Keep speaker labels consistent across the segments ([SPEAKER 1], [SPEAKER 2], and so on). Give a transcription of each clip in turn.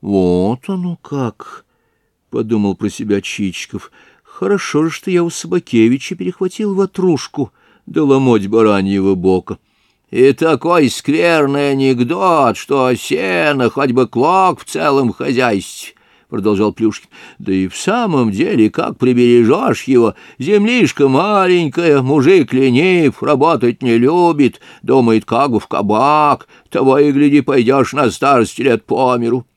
[SPEAKER 1] Вот оно как, — подумал про себя Чичиков. Хорошо же, что я у Собакевича перехватил ватрушку да ломоть бараньего бока. И такой скверный анекдот, что сено хоть бы клок в целом хозяйстве. — продолжал Плюшкин. — Да и в самом деле, как прибережешь его? Землишка маленькая, мужик ленив, работать не любит, думает, как бы в кабак, того и гляди, пойдешь на старости лет по миру. —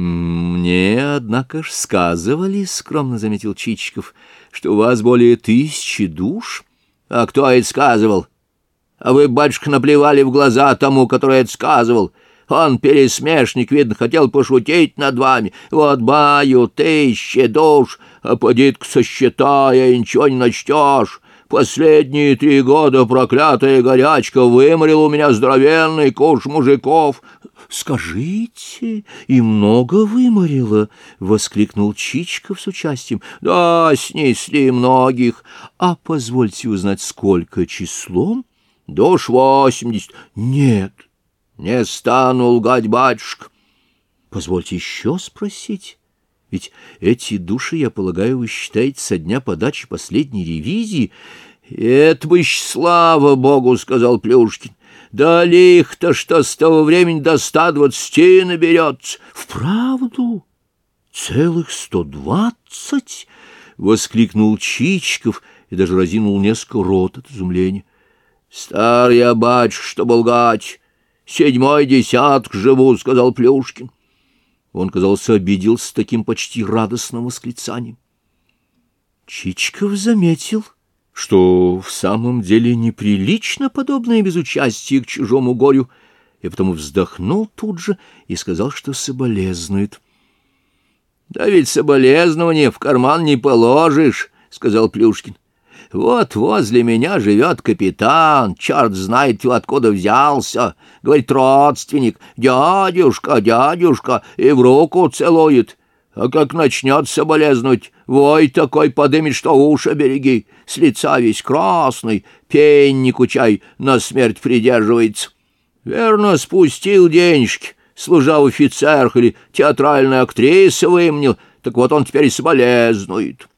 [SPEAKER 1] Мне, однако ж, сказывали, — скромно заметил Чичиков, — что у вас более тысячи душ. — А кто это сказывал? — А вы, батюшка, наплевали в глаза тому, который это сказывал. — он, пересмешник, видно, хотел пошутить над вами. Вот баю тысячи душ, а поди-ка сосчитай, а ничего не начтешь. Последние три года проклятая горячка выморила у меня здоровенный куш мужиков. — Скажите, и много выморила? — воскликнул Чичков с участием. — Да, снесли многих. А позвольте узнать, сколько числом? — Душ восемьдесят. — Нет. — не стану лгать, батюшка. Позвольте еще спросить. Ведь эти души, я полагаю, вы считаете со дня подачи последней ревизии. Это бы слава богу, — сказал Плюшкин. Да лих-то, что с того времени до ста двадцати наберется. Вправду? Целых сто двадцать? — воскликнул Чичиков и даже разинул несколько рот от изумления. — Стар я, батюшка, что лгать! седьмой десяток живу, — сказал Плюшкин. Он, казался, обиделся таким почти радостным восклицанием. Чичков заметил, что в самом деле неприлично подобное безучастие к чужому горю, и потому вздохнул тут же и сказал, что соболезнует. — Да ведь соболезнования в карман не положишь, — сказал Плюшкин. Вот возле меня живет капитан, черт знает, откуда взялся. Говорит, родственник, дядюшка, дядюшка, и в руку целует. А как начнет соболезнуть, вой такой подымет, что уши береги, с лица весь красный, пеннику чай на смерть придерживается. Верно, спустил денежки, служа в офицерах или театральная актриса вымнил, так вот он теперь соболезнует.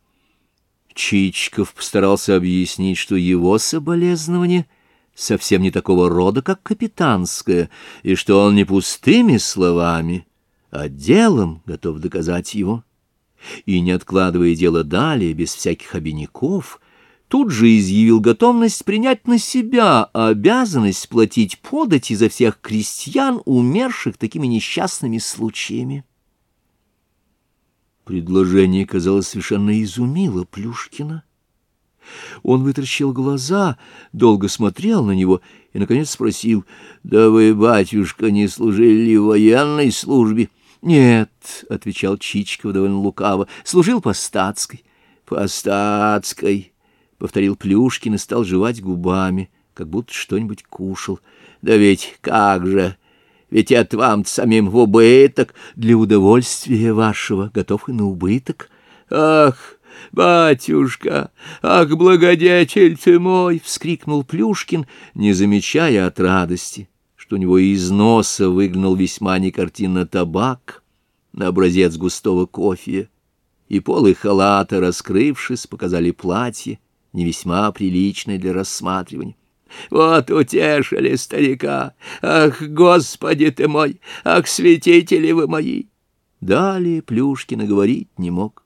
[SPEAKER 1] Чичиков постарался объяснить, что его соболезнование совсем не такого рода, как капитанское, и что он не пустыми словами, а делом готов доказать его. И, не откладывая дело далее, без всяких обиняков, тут же изъявил готовность принять на себя обязанность платить подати за всех крестьян, умерших такими несчастными случаями. Предложение, казалось, совершенно изумило Плюшкина. Он вытращил глаза, долго смотрел на него и, наконец, спросил, «Да вы, батюшка, не служили в военной службе?» «Нет», — отвечал Чичиков довольно лукаво, — «служил по статской». «По статской», — повторил Плюшкин и стал жевать губами, как будто что-нибудь кушал. «Да ведь как же!» Ведь это вам самим в убыток, для удовольствия вашего, готов и на убыток. Ах, батюшка, ах, благодетель ты мой! — вскрикнул Плюшкин, не замечая от радости, что у него из носа выгнал весьма некартинно табак на образец густого кофе, и полы халата, раскрывшись, показали платье, не весьма приличное для рассматривания. Вот утешили старика. Ах, Господи ты мой! Ах, святители вы мои! Далее Плюшкина говорить не мог.